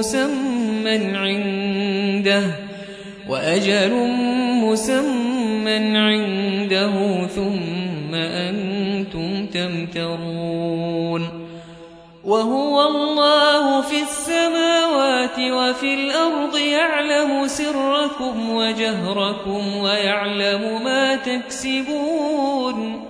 مسمى عنده وأجل مسمى عنده ثم أنتم تمترون. وهو الله في السماوات وفي الأرض يعلم سركم وجهركم ويعلم ما تكسبون.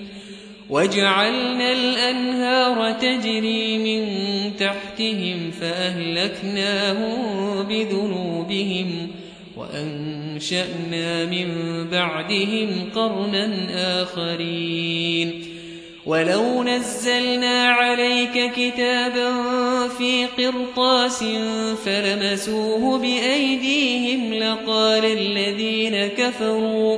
وجعلنا الأنهار تجري من تحتهم فأهلكناهم بذنوبهم وأنشأنا من بعدهم قرنا آخرين. ولو نزلنا عليك كتابا في قرطاس فلمسوه بأيديهم لقال الذين كفروا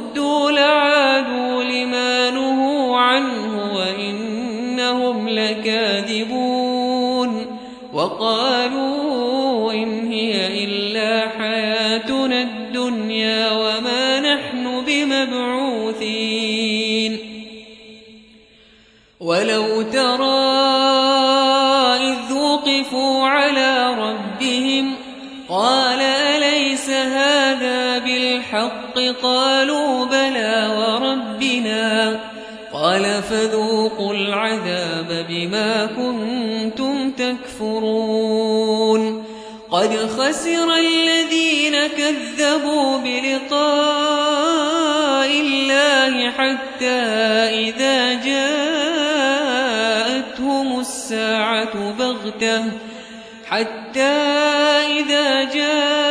قالوا بلى وربنا قال فذوقوا العذاب بما كنتم تكفرون قد خسر الذين كذبوا بلقاء الله حتى إذا جاءتهم الساعة بغتة حتى إذا جاءتهم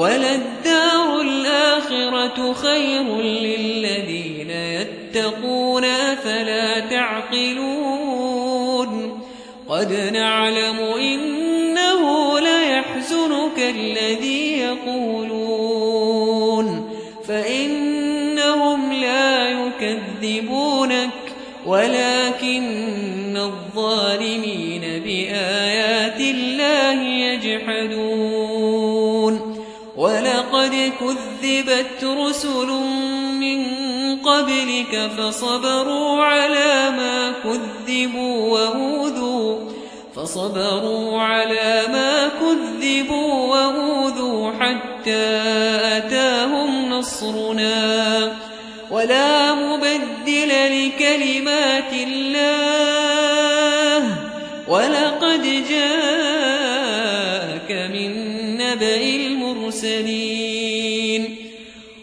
وللدار الآخرة خير للذين يتقون فلا تعقلون قد نعلم إنه كذبت رسل من قبلك فصبروا على ما كذبوا وأوذوا فصبروا على ما كذبوا وأوذوا حتى أتاهم نصرنا. ولا مبدل لكلمات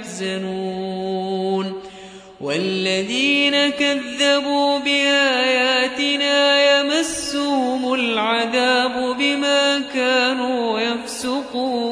يحزنون. والذين كذبوا بآياتنا يمسهم العذاب بما كانوا يفسقون.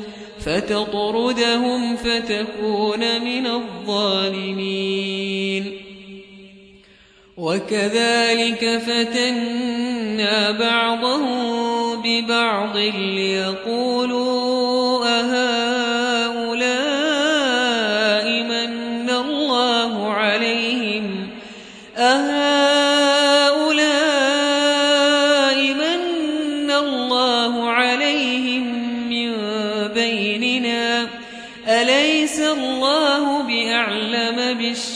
فتطردهم فتكون من الظالمين. وكذلك فتنا بعضهم ببعض ليقولوا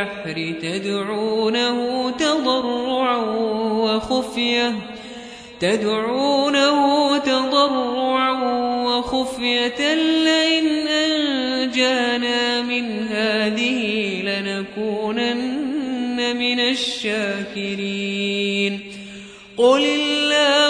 والبحر تدعونه تضرعا وخفية تدعونه تضرعا وخفية لئن أنجانا من هذه لنكونن من الشاكرين. قل الله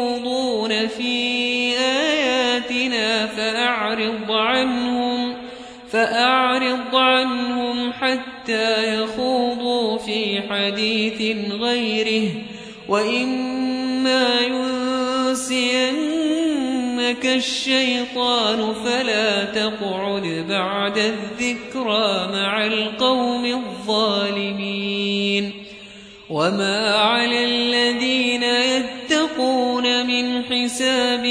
حتى يخوضوا في حديث غيره. وإما ينسينك الشيطان فلا تقعد بعد الذكرى مع القوم الظالمين. وما على الذين يتقون من حسابهم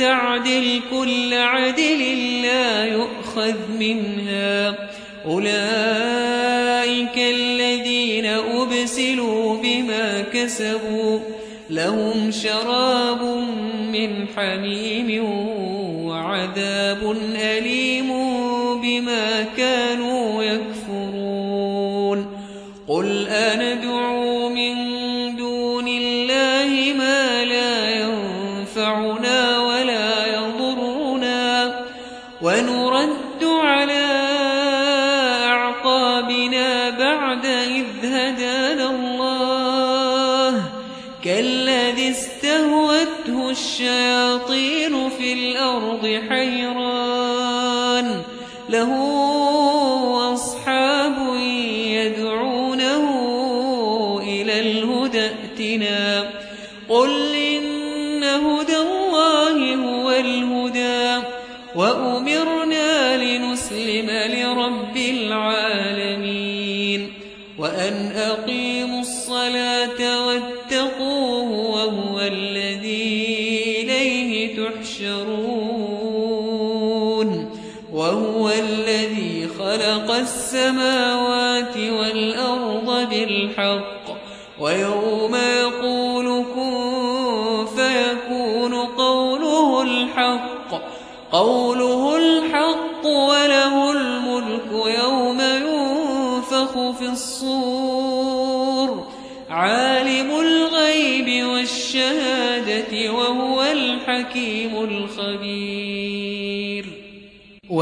تعدل كل عدل لا يؤخذ منها. أولئك الذين أبسلوا بما كسبوا لهم شراب من حميم وعذاب أليم بما كانوا يكفرون. قل أندعو من دون الله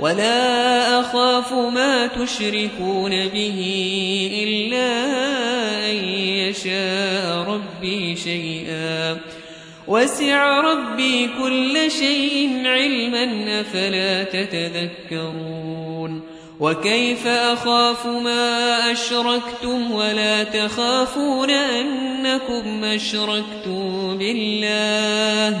ولا أخاف ما تشركون به إلا أن يشاء ربي شيئا. وسع ربي كل شيء علما أفلا تتذكرون. وكيف أخاف ما أشركتم ولا تخافون أنكم أشركتم بالله؟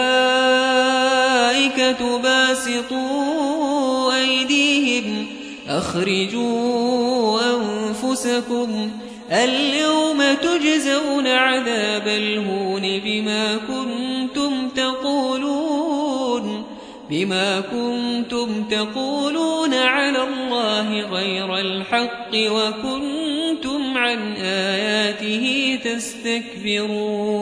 باسطوا أيديهم أخرجوا أنفسكم اليوم تجزون عذاب الهون بما كنتم تقولون بما كنتم تقولون على الله غير الحق وكنتم عن آياته تستكبرون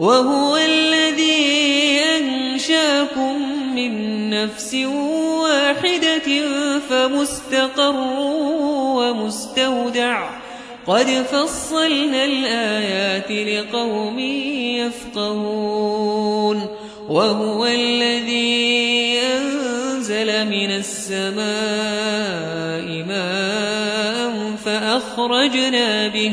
وهو الذي أنشاكم من نفس واحدة فمستقر ومستودع. قد فصلنا الآيات لقوم يفقهون. وهو الذي أنزل من السماء ماء فأخرجنا به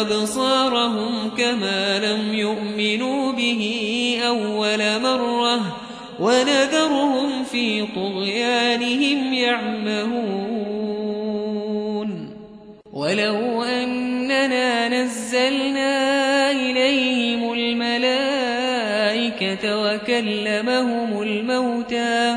وأبصارهم كما لم يؤمنوا به أول مرة ونذرهم في طغيانهم يعمهون. ولو أننا نزلنا إليهم الملائكة وكلمهم الموتى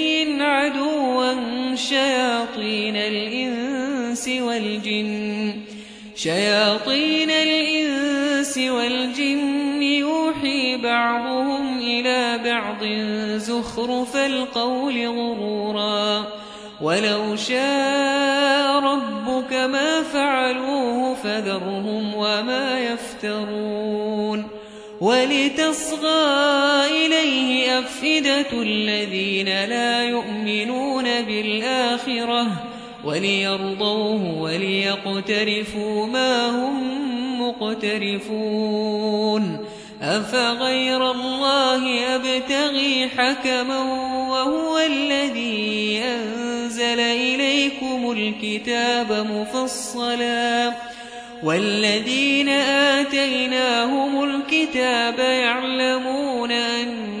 عدوا شياطين الإنس والجن شياطين الإنس والجن يوحي بعضهم إلى بعض زخرف القول غرورا. ولو شاء ربك ما فعلوه فذرهم وما يفترون. ولتصغى إليه أفئدة الذين لا يؤمنون بالآخرة وليرضوه وليقترفوا ما هم مقترفون أفغير الله أبتغي حكما وهو الذي أنزل إليكم الكتاب مفصلا والذين آتيناهم الكتاب يعلمون أنه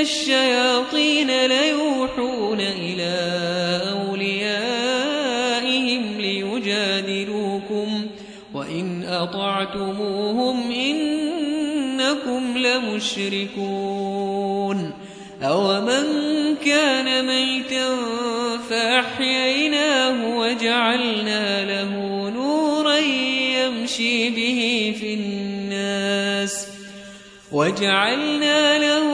الشياطين ليوحون إلى أوليائهم ليجادلوكم وإن أطعتموهم إنكم لمشركون أومن كان ميتا فأحييناه وجعلنا له نورا يمشي به في الناس وجعلنا له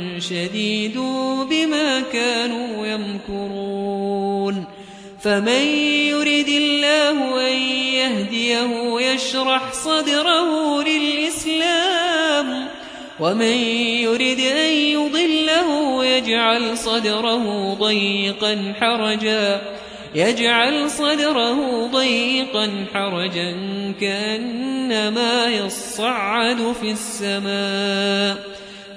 شديد بما كانوا يمكرون. فمن يرد الله أن يهديه يشرح صدره للإسلام ومن يرد أن يضله يجعل صدره ضيقا حرجا يجعل صدره ضيقا حرجا كأنما يصعد في السماء.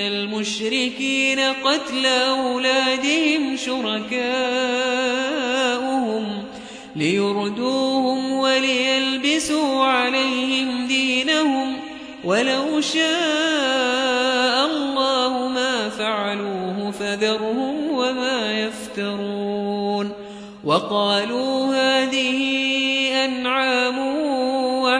المشركين قتل أولادهم شركاؤهم ليردوهم وليلبسوا عليهم دينهم ولو شاء الله ما فعلوه فذرهم وما يفترون وقالوا هذه أنعام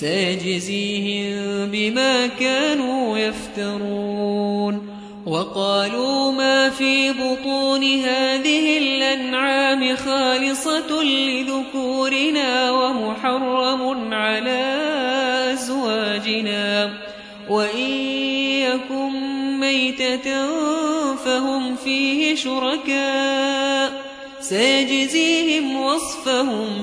سيجزيهم بما كانوا يفترون. وقالوا ما في بطون هذه الأنعام خالصة لذكورنا ومحرم على أزواجنا. وإن يكن ميتة فهم فيه شركاء. سيجزيهم وصفهم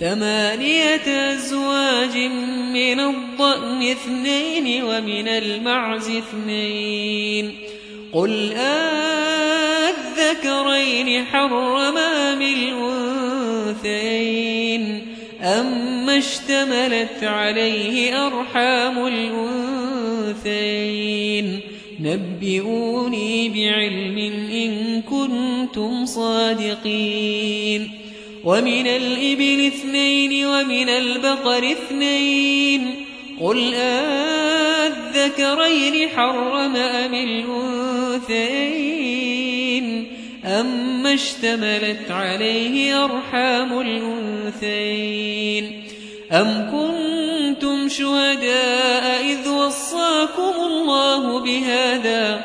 ثمانية أزواج من الضأن اثنين ومن المعز اثنين. قل أذكرين حرما من الأنثيين. أما اشتملت عليه أرحام الأنثيين. نبئوني بعلم إن كنتم صادقين. ومن الإبل اثنين ومن البقر اثنين قل أذكرين حرم أم الأنثيين أما اشتملت عليه أرحام الأنثيين أم كنتم شهداء إذ وصاكم الله بهذا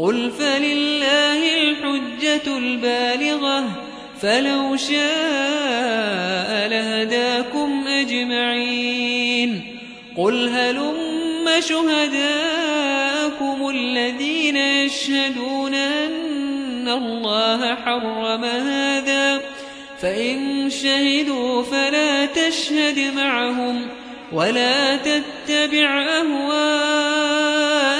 قل فلله الحجة البالغة فلو شاء لهداكم أجمعين قل هلم شهداكم الذين يشهدون أن الله حرم هذا فإن شهدوا فلا تشهد معهم ولا تتبع أهواء الذين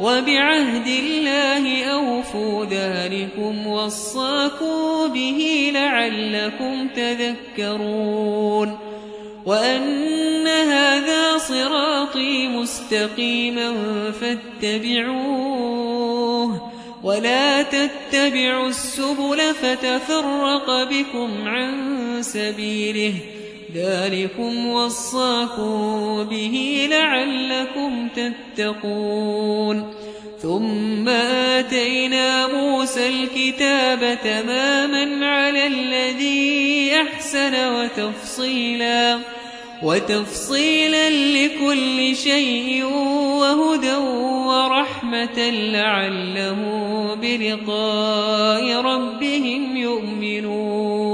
وبعهد الله أوفوا ذلكم وصاكم به لعلكم تذكرون وأن هذا صراطي مستقيما فاتبعوه ولا تتبعوا السبل فتفرق بكم عن سبيله ذلكم وصاكم به لعلكم تتقون. ثم آتينا موسى الكتاب تماما على الذي أحسن وتفصيلا. وتفصيلا لكل شيء وهدى ورحمة لعله بلقاء ربهم يؤمنون.